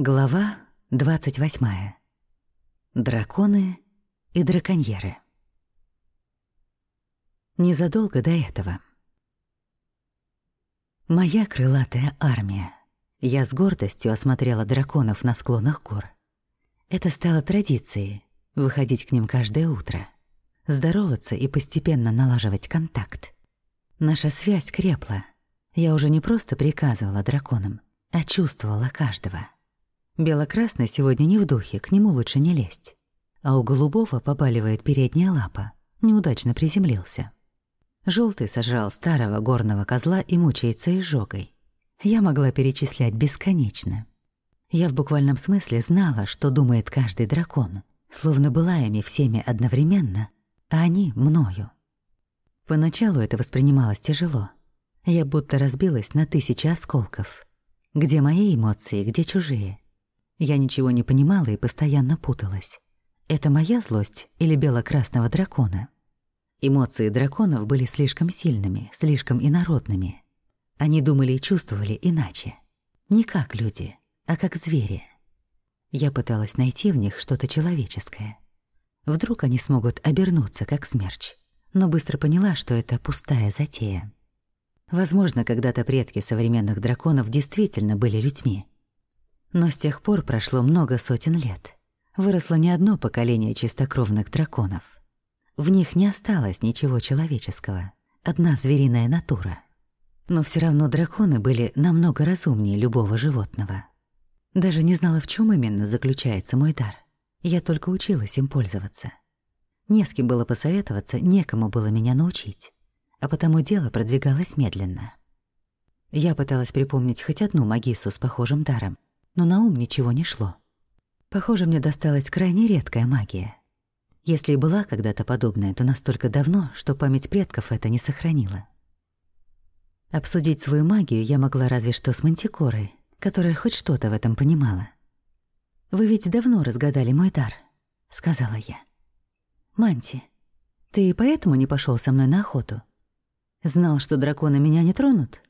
Глава 28. Драконы и драконьеры. Незадолго до этого. Моя крылатая армия. Я с гордостью осмотрела драконов на склонах гор. Это стало традицией — выходить к ним каждое утро, здороваться и постепенно налаживать контакт. Наша связь крепла. Я уже не просто приказывала драконам, а чувствовала каждого — Белокрасный сегодня не в духе, к нему лучше не лезть. А у голубого побаливает передняя лапа. Неудачно приземлился. Желтый сожрал старого горного козла и мучается изжогой. Я могла перечислять бесконечно. Я в буквальном смысле знала, что думает каждый дракон, словно была ими всеми одновременно, а они — мною. Поначалу это воспринималось тяжело. Я будто разбилась на тысячи осколков. Где мои эмоции, где чужие — я ничего не понимала и постоянно путалась. Это моя злость или бело-красного дракона? Эмоции драконов были слишком сильными, слишком инородными. Они думали и чувствовали иначе. Не как люди, а как звери. Я пыталась найти в них что-то человеческое. Вдруг они смогут обернуться, как смерч. Но быстро поняла, что это пустая затея. Возможно, когда-то предки современных драконов действительно были людьми, но с тех пор прошло много сотен лет. Выросло не одно поколение чистокровных драконов. В них не осталось ничего человеческого, одна звериная натура. Но все равно драконы были намного разумнее любого животного. Даже не знала, в чем именно заключается мой дар. Я только училась им пользоваться. Не с кем было посоветоваться, некому было меня научить. А потому дело продвигалось медленно. Я пыталась припомнить хоть одну магису с похожим даром, но на ум ничего не шло. Похоже, мне досталась крайне редкая магия. Если и была когда-то подобная, то настолько давно, что память предков это не сохранила. Обсудить свою магию я могла разве что с Мантикорой, которая хоть что-то в этом понимала. «Вы ведь давно разгадали мой дар», — сказала я. «Манти, ты поэтому не пошел со мной на охоту? Знал, что драконы меня не тронут?»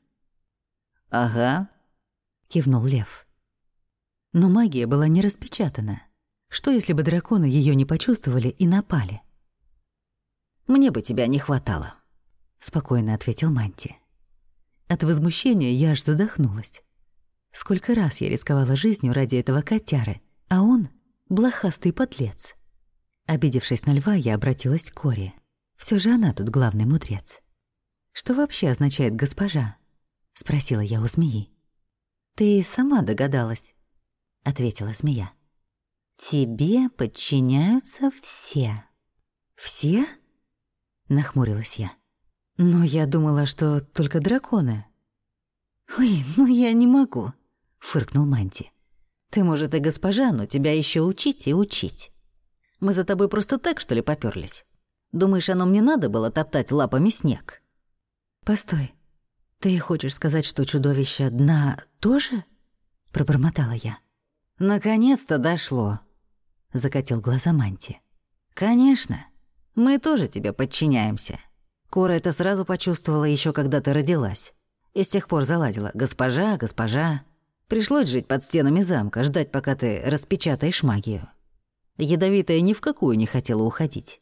«Ага», — кивнул лев. Но магия была не распечатана. Что, если бы драконы ее не почувствовали и напали? «Мне бы тебя не хватало», — спокойно ответил Манти. От возмущения я аж задохнулась. Сколько раз я рисковала жизнью ради этого котяры, а он — блохастый подлец. Обидевшись на льва, я обратилась к Коре. Все же она тут главный мудрец. «Что вообще означает госпожа?» — спросила я у змеи. «Ты сама догадалась?» — ответила змея. «Тебе подчиняются все». «Все?» — нахмурилась я. «Но я думала, что только драконы». «Ой, ну я не могу», — фыркнул Манти. «Ты, может, и госпожа, но тебя еще учить и учить. Мы за тобой просто так, что ли, попёрлись? Думаешь, оно мне надо было топтать лапами снег?» «Постой, ты хочешь сказать, что чудовище дна тоже?» — пробормотала я. «Наконец-то дошло», — закатил глаза Манти. «Конечно. Мы тоже тебе подчиняемся. Кора это сразу почувствовала еще когда ты родилась. И с тех пор заладила «Госпожа, госпожа». Пришлось жить под стенами замка, ждать, пока ты распечатаешь магию. Ядовитая ни в какую не хотела уходить.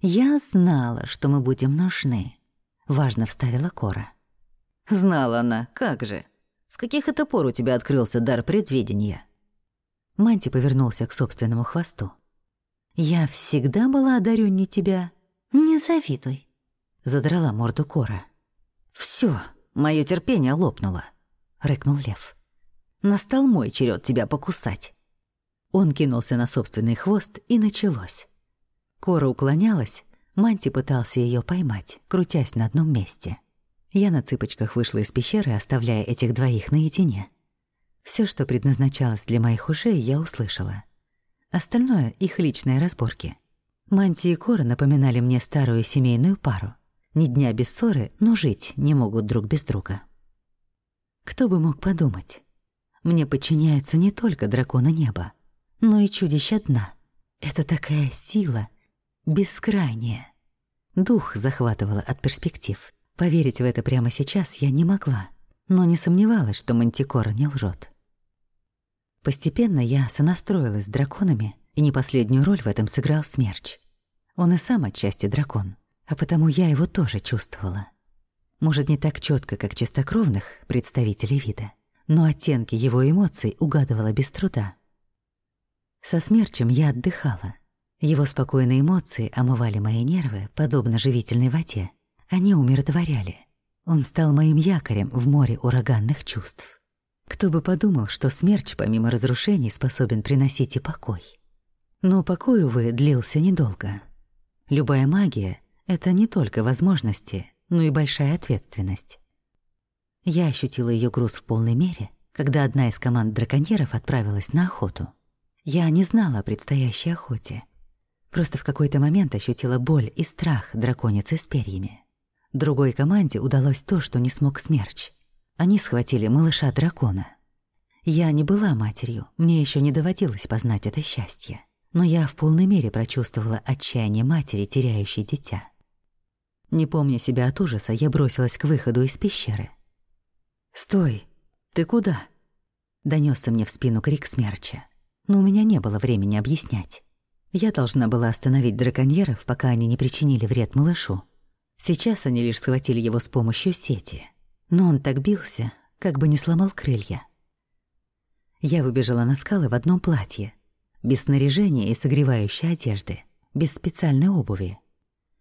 «Я знала, что мы будем нужны», — важно вставила Кора. «Знала она, как же. С каких это пор у тебя открылся дар предвидения?» Манти повернулся к собственному хвосту. «Я всегда была одарённей тебя. Не завидуй», — задрала морду Кора. «Всё, моё терпение лопнуло», — рыкнул лев. «Настал мой черед тебя покусать». Он кинулся на собственный хвост, и началось. Кора уклонялась, Манти пытался её поймать, крутясь на одном месте. Я на цыпочках вышла из пещеры, оставляя этих двоих наедине. Все, что предназначалось для моих ушей, я услышала. Остальное — их личные разборки. Манти и Кора напоминали мне старую семейную пару. Ни дня без ссоры, но жить не могут друг без друга. Кто бы мог подумать? Мне подчиняются не только драконы неба, но и чудища дна. Это такая сила, бескрайняя. Дух захватывало от перспектив. Поверить в это прямо сейчас я не могла, но не сомневалась, что Мантикора не лжет. Постепенно я сонастроилась с драконами, и не последнюю роль в этом сыграл Смерч. Он и сам отчасти дракон, а потому я его тоже чувствовала. Может, не так четко, как чистокровных представителей вида, но оттенки его эмоций угадывала без труда. Со Смерчем я отдыхала. Его спокойные эмоции омывали мои нервы, подобно живительной воде. Они умиротворяли. Он стал моим якорем в море ураганных чувств. Кто бы подумал, что смерч помимо разрушений способен приносить и покой. Но покой, увы, длился недолго. Любая магия — это не только возможности, но и большая ответственность. Я ощутила ее груз в полной мере, когда одна из команд драконьеров отправилась на охоту. Я не знала о предстоящей охоте. Просто в какой-то момент ощутила боль и страх драконицы с перьями. Другой команде удалось то, что не смог смерч — они схватили малыша-дракона. Я не была матерью, мне еще не доводилось познать это счастье. Но я в полной мере прочувствовала отчаяние матери, теряющей дитя. Не помня себя от ужаса, я бросилась к выходу из пещеры. «Стой! Ты куда?» Донесся мне в спину крик смерча. Но у меня не было времени объяснять. Я должна была остановить драконьеров, пока они не причинили вред малышу. Сейчас они лишь схватили его с помощью сети — но он так бился, как бы не сломал крылья. Я выбежала на скалы в одном платье, без снаряжения и согревающей одежды, без специальной обуви.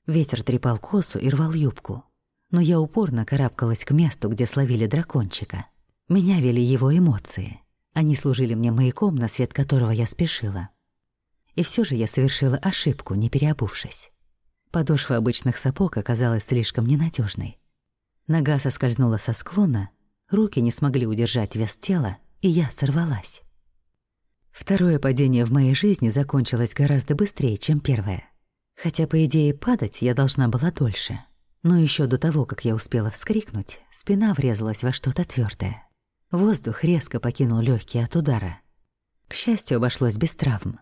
Ветер трепал косу и рвал юбку, но я упорно карабкалась к месту, где словили дракончика. Меня вели его эмоции. Они служили мне маяком, на свет которого я спешила. И все же я совершила ошибку, не переобувшись. Подошва обычных сапог оказалась слишком ненадежной. Нога соскользнула со склона, руки не смогли удержать вес тела, и я сорвалась. Второе падение в моей жизни закончилось гораздо быстрее, чем первое. Хотя, по идее, падать я должна была дольше. Но еще до того, как я успела вскрикнуть, спина врезалась во что-то твердое. Воздух резко покинул легкие от удара. К счастью, обошлось без травм.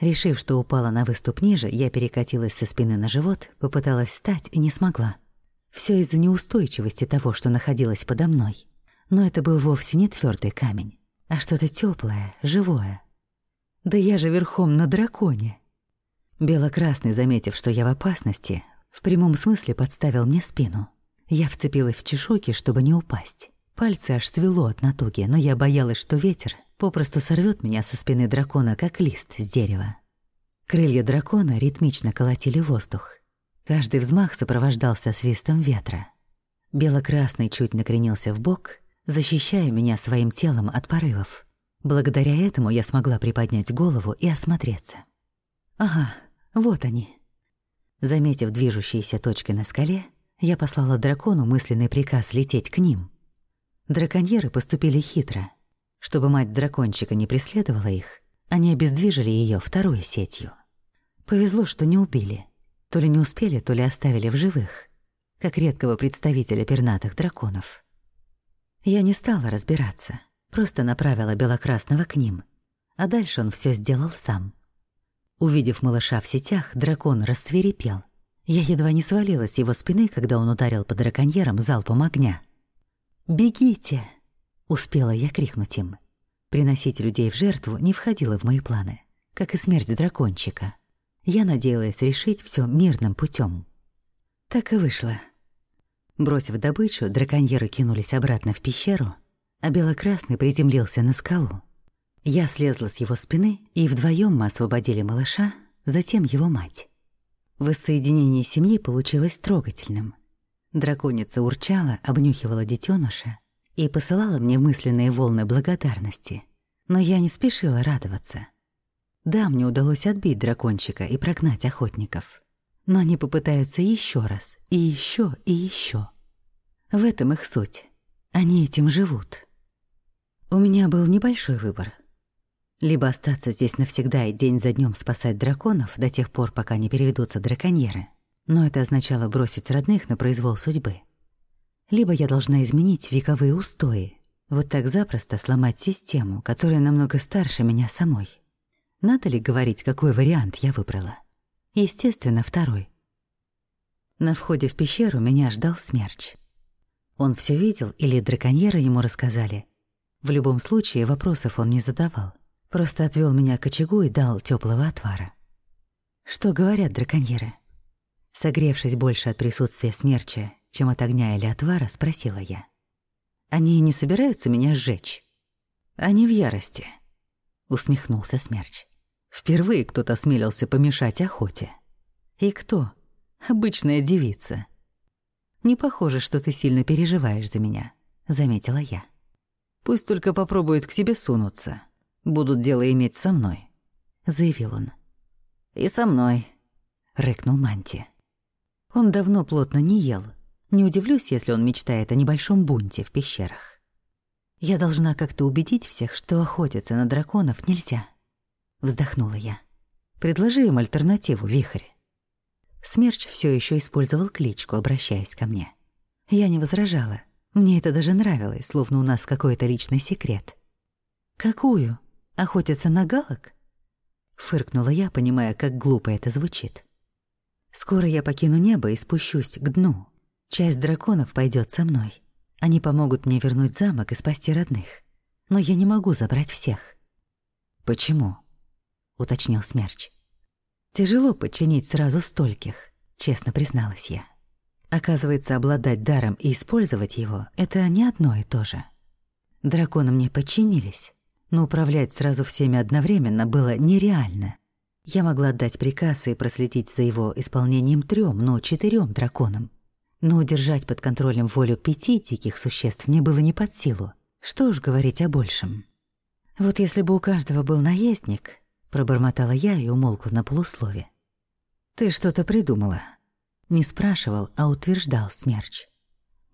Решив, что упала на выступ ниже, я перекатилась со спины на живот, попыталась встать и не смогла. Все из-за неустойчивости того, что находилось подо мной. Но это был вовсе не твердый камень, а что-то теплое, живое. Да я же верхом на драконе. Белокрасный, заметив, что я в опасности, в прямом смысле подставил мне спину. Я вцепилась в чешуйки, чтобы не упасть. Пальцы аж свело от натуги, но я боялась, что ветер попросту сорвет меня со спины дракона, как лист с дерева. Крылья дракона ритмично колотили воздух. Каждый взмах сопровождался свистом ветра. Бело-красный чуть накренился в бок, защищая меня своим телом от порывов. Благодаря этому я смогла приподнять голову и осмотреться. Ага, вот они. Заметив движущиеся точки на скале, я послала дракону мысленный приказ лететь к ним. Драконьеры поступили хитро. Чтобы мать дракончика не преследовала их, они обездвижили ее второй сетью. Повезло, что не убили — то ли не успели, то ли оставили в живых, как редкого представителя пернатых драконов. Я не стала разбираться, просто направила Белокрасного к ним, а дальше он все сделал сам. Увидев малыша в сетях, дракон расцвирепел. Я едва не свалилась с его спины, когда он ударил по драконьерам залпом огня. «Бегите!» — успела я крикнуть им. Приносить людей в жертву не входило в мои планы, как и смерть дракончика я надеялась решить все мирным путем. Так и вышло. Бросив добычу, драконьеры кинулись обратно в пещеру, а белокрасный приземлился на скалу. Я слезла с его спины, и вдвоем мы освободили малыша, затем его мать. Воссоединение семьи получилось трогательным. Драконица урчала, обнюхивала детеныша и посылала мне мысленные волны благодарности. Но я не спешила радоваться — да, мне удалось отбить дракончика и прогнать охотников. Но они попытаются еще раз, и еще, и еще. В этом их суть. Они этим живут. У меня был небольшой выбор. Либо остаться здесь навсегда и день за днем спасать драконов до тех пор, пока не переведутся драконьеры. Но это означало бросить родных на произвол судьбы. Либо я должна изменить вековые устои, вот так запросто сломать систему, которая намного старше меня самой. Надо ли говорить, какой вариант я выбрала? Естественно, второй. На входе в пещеру меня ждал смерч. Он все видел или драконьеры ему рассказали. В любом случае вопросов он не задавал. Просто отвел меня к очагу и дал теплого отвара. Что говорят драконьеры? Согревшись больше от присутствия смерча, чем от огня или отвара, спросила я. Они не собираются меня сжечь? Они в ярости. Усмехнулся смерч. Впервые кто-то осмелился помешать охоте. И кто? Обычная девица. Не похоже, что ты сильно переживаешь за меня, заметила я. Пусть только попробуют к тебе сунуться. Будут дело иметь со мной, заявил он. И со мной, рыкнул Манти. Он давно плотно не ел. Не удивлюсь, если он мечтает о небольшом бунте в пещерах. Я должна как-то убедить всех, что охотиться на драконов нельзя. Вздохнула я. Предложи им альтернативу, Вихрь. Смерч все еще использовал кличку, обращаясь ко мне. Я не возражала. Мне это даже нравилось, словно у нас какой-то личный секрет. «Какую? Охотиться на галок?» Фыркнула я, понимая, как глупо это звучит. Скоро я покину небо и спущусь к дну. Часть драконов пойдет со мной. Они помогут мне вернуть замок и спасти родных. Но я не могу забрать всех. Почему? Уточнил Смерч. Тяжело подчинить сразу стольких, честно призналась я. Оказывается, обладать даром и использовать его — это не одно и то же. Драконы мне подчинились, но управлять сразу всеми одновременно было нереально. Я могла отдать приказ и проследить за его исполнением трем, но четырем драконам. Но удержать под контролем волю пяти диких существ мне было не под силу. Что уж говорить о большем. Вот если бы у каждого был наездник, пробормотала я и умолкла на полуслове. Ты что-то придумала. Не спрашивал, а утверждал Смерч.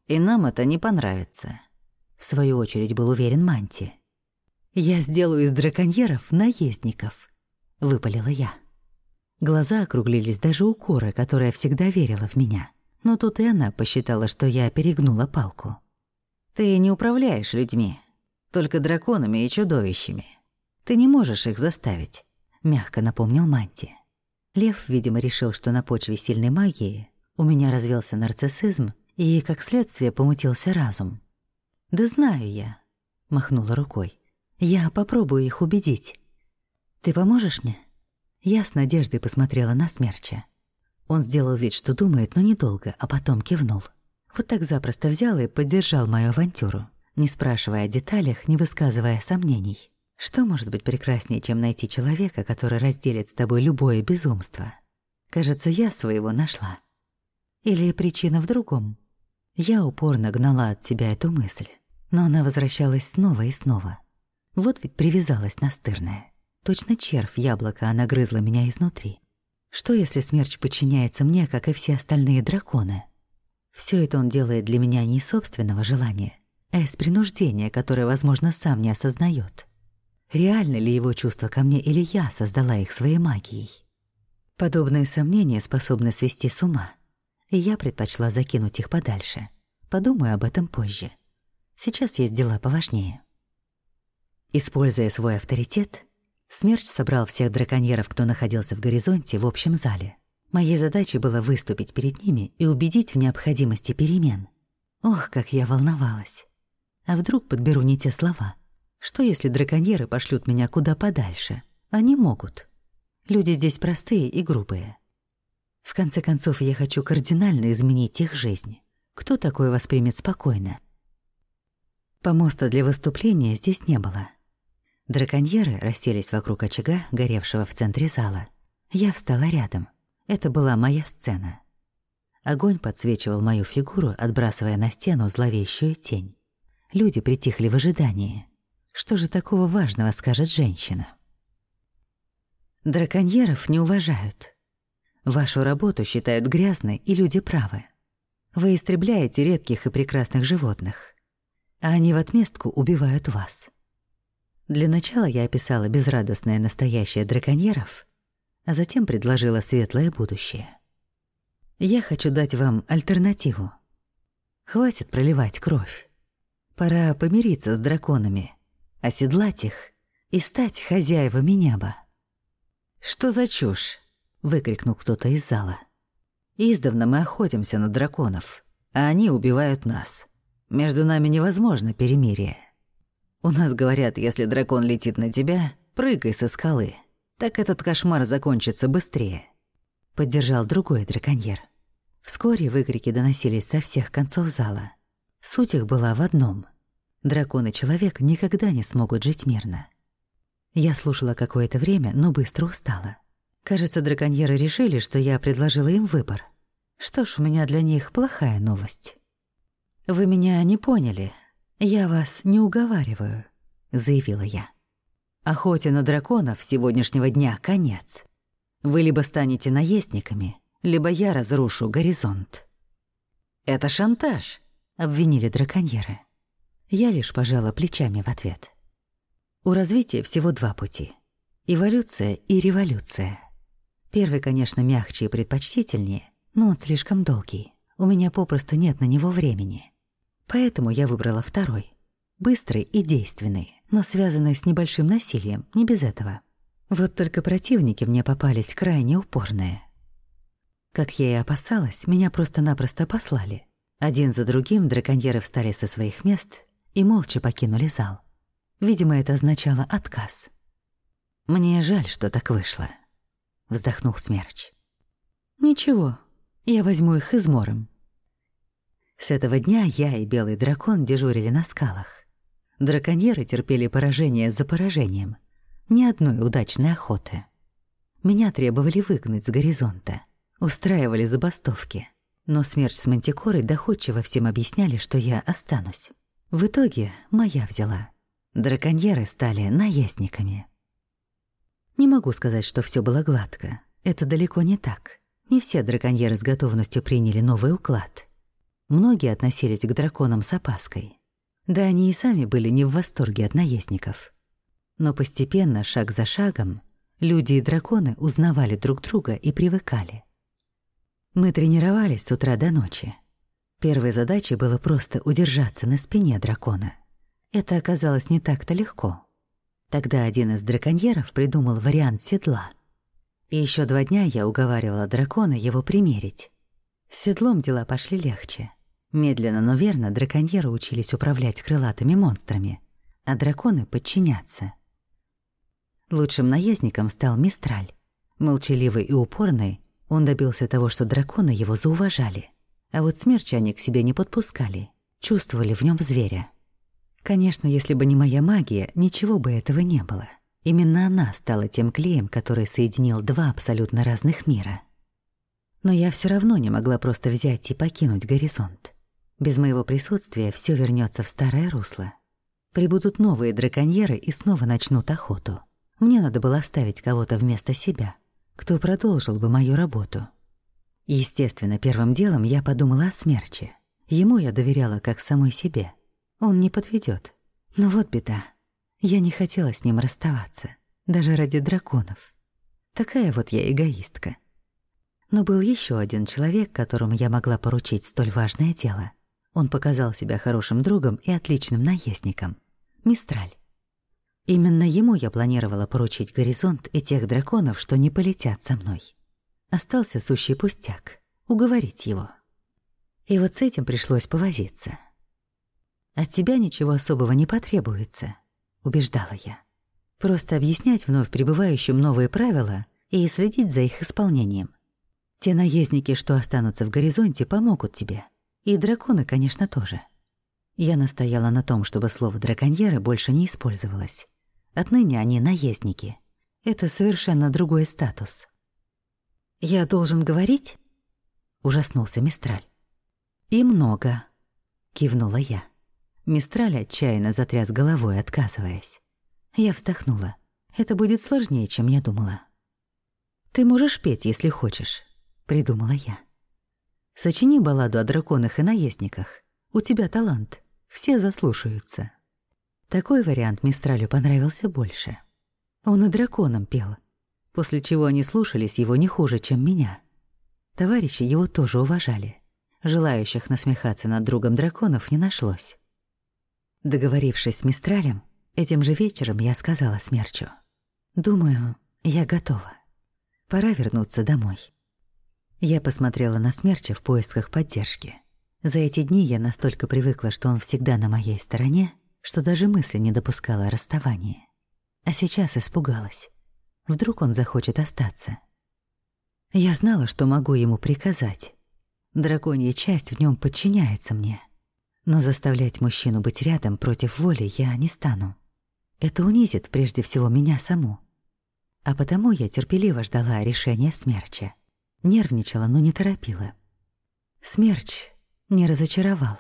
И нам это не понравится. В свою очередь был уверен Манти. Я сделаю из драконьеров наездников. — выпалила я. Глаза округлились даже у Коры, которая всегда верила в меня. Но тут и она посчитала, что я перегнула палку. «Ты не управляешь людьми, только драконами и чудовищами. Ты не можешь их заставить», — мягко напомнил Манти. Лев, видимо, решил, что на почве сильной магии у меня развелся нарциссизм и, как следствие, помутился разум. «Да знаю я», — махнула рукой. «Я попробую их убедить». «Ты поможешь мне?» Я с надеждой посмотрела на Смерча. Он сделал вид, что думает, но недолго, а потом кивнул. Вот так запросто взял и поддержал мою авантюру, не спрашивая о деталях, не высказывая сомнений. Что может быть прекраснее, чем найти человека, который разделит с тобой любое безумство? Кажется, я своего нашла. Или причина в другом? Я упорно гнала от себя эту мысль, но она возвращалась снова и снова. Вот ведь привязалась настырная. Точно червь яблоко она грызла меня изнутри. Что, если смерч подчиняется мне, как и все остальные драконы? Все это он делает для меня не из собственного желания, а из принуждения, которое, возможно, сам не осознает. Реально ли его чувства ко мне или я создала их своей магией? Подобные сомнения способны свести с ума, и я предпочла закинуть их подальше. Подумаю об этом позже. Сейчас есть дела поважнее. Используя свой авторитет, Смерч собрал всех драконьеров, кто находился в горизонте, в общем зале. Моей задачей было выступить перед ними и убедить в необходимости перемен. Ох, как я волновалась. А вдруг подберу не те слова? Что если драконьеры пошлют меня куда подальше? Они могут. Люди здесь простые и грубые. В конце концов, я хочу кардинально изменить их жизнь. Кто такое воспримет спокойно? Помоста для выступления здесь не было. Драконьеры расселись вокруг очага, горевшего в центре зала. Я встала рядом. Это была моя сцена. Огонь подсвечивал мою фигуру, отбрасывая на стену зловещую тень. Люди притихли в ожидании. Что же такого важного скажет женщина? Драконьеров не уважают. Вашу работу считают грязной, и люди правы. Вы истребляете редких и прекрасных животных, а они в отместку убивают вас. Для начала я описала безрадостное настоящее драконьеров, а затем предложила светлое будущее. Я хочу дать вам альтернативу. Хватит проливать кровь. Пора помириться с драконами, оседлать их и стать хозяевами неба. «Что за чушь?» — выкрикнул кто-то из зала. «Издавна мы охотимся на драконов, а они убивают нас. Между нами невозможно перемирие. У нас говорят, если дракон летит на тебя, Прыгай со скалы, так этот кошмар закончится быстрее. Поддержал другой драконьер. Вскоре выкрики доносились со всех концов зала. Суть их была в одном. Дракон и человек никогда не смогут жить мирно. Я слушала какое-то время, но быстро устала. Кажется, драконьеры решили, что я предложила им выбор. Что ж, у меня для них плохая новость. «Вы меня не поняли. Я вас не уговариваю», — заявила я. «Охоте на драконов сегодняшнего дня конец. Вы либо станете наездниками, либо я разрушу горизонт». «Это шантаж», — обвинили драконьеры. Я лишь пожала плечами в ответ. У развития всего два пути — эволюция и революция. Первый, конечно, мягче и предпочтительнее, но он слишком долгий. У меня попросту нет на него времени. Поэтому я выбрала второй. Быстрый и действенный, но связанный с небольшим насилием, не без этого. Вот только противники мне попались крайне упорные. Как я и опасалась, меня просто-напросто послали. Один за другим драконьеры встали со своих мест и молча покинули зал. Видимо, это означало отказ. «Мне жаль, что так вышло», — вздохнул Смерч. «Ничего, я возьму их измором». С этого дня я и Белый Дракон дежурили на скалах. Драконьеры терпели поражение за поражением. Ни одной удачной охоты. Меня требовали выгнать с горизонта. Устраивали забастовки. Но смерть с Мантикорой доходчиво всем объясняли, что я останусь. В итоге моя взяла. Драконьеры стали наездниками. Не могу сказать, что все было гладко. Это далеко не так. Не все драконьеры с готовностью приняли новый уклад. Многие относились к драконам с опаской. Да они и сами были не в восторге от наездников. Но постепенно, шаг за шагом, люди и драконы узнавали друг друга и привыкали. Мы тренировались с утра до ночи. Первой задачей было просто удержаться на спине дракона. Это оказалось не так-то легко. Тогда один из драконьеров придумал вариант седла. И еще два дня я уговаривала дракона его примерить. С седлом дела пошли легче. Медленно, но верно драконьеры учились управлять крылатыми монстрами, а драконы — подчиняться. Лучшим наездником стал Мистраль. Молчаливый и упорный, он добился того, что драконы его зауважали. А вот смерчи они к себе не подпускали, чувствовали в нем зверя. Конечно, если бы не моя магия, ничего бы этого не было. Именно она стала тем клеем, который соединил два абсолютно разных мира. Но я все равно не могла просто взять и покинуть горизонт. Без моего присутствия все вернется в старое русло. Прибудут новые драконьеры и снова начнут охоту. Мне надо было оставить кого-то вместо себя, кто продолжил бы мою работу. Естественно, первым делом я подумала о смерче. Ему я доверяла как самой себе. Он не подведет. Но вот беда. Я не хотела с ним расставаться, даже ради драконов. Такая вот я эгоистка. Но был еще один человек, которому я могла поручить столь важное дело. Он показал себя хорошим другом и отличным наездником. Мистраль. Именно ему я планировала поручить горизонт и тех драконов, что не полетят со мной. Остался сущий пустяк — уговорить его. И вот с этим пришлось повозиться. «От тебя ничего особого не потребуется», — убеждала я. «Просто объяснять вновь прибывающим новые правила и следить за их исполнением. Те наездники, что останутся в горизонте, помогут тебе». И драконы, конечно, тоже. Я настояла на том, чтобы слово «драконьеры» больше не использовалось. Отныне они наездники. Это совершенно другой статус. «Я должен говорить?» — ужаснулся Мистраль. «И много», — кивнула я. Мистраль отчаянно затряс головой, отказываясь. Я вздохнула. Это будет сложнее, чем я думала. «Ты можешь петь, если хочешь», — придумала я. Сочини балладу о драконах и наездниках. У тебя талант. Все заслушаются. Такой вариант Мистралю понравился больше. Он и драконам пел, после чего они слушались его не хуже, чем меня. Товарищи его тоже уважали. Желающих насмехаться над другом драконов не нашлось. Договорившись с Мистралем, этим же вечером я сказала Смерчу. «Думаю, я готова. Пора вернуться домой». Я посмотрела на Смерча в поисках поддержки. За эти дни я настолько привыкла, что он всегда на моей стороне, что даже мысли не допускала о расставании. А сейчас испугалась. Вдруг он захочет остаться. Я знала, что могу ему приказать. Драконья часть в нем подчиняется мне. Но заставлять мужчину быть рядом против воли я не стану. Это унизит прежде всего меня саму. А потому я терпеливо ждала решения смерча. Нервничала, но не торопила. Смерч не разочаровал.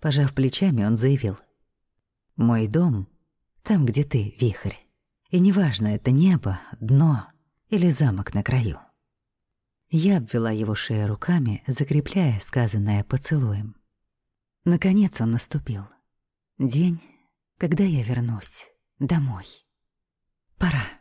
Пожав плечами, он заявил. «Мой дом там, где ты, вихрь. И неважно, это небо, дно или замок на краю». Я обвела его шею руками, закрепляя сказанное поцелуем. Наконец он наступил. День, когда я вернусь домой. Пора.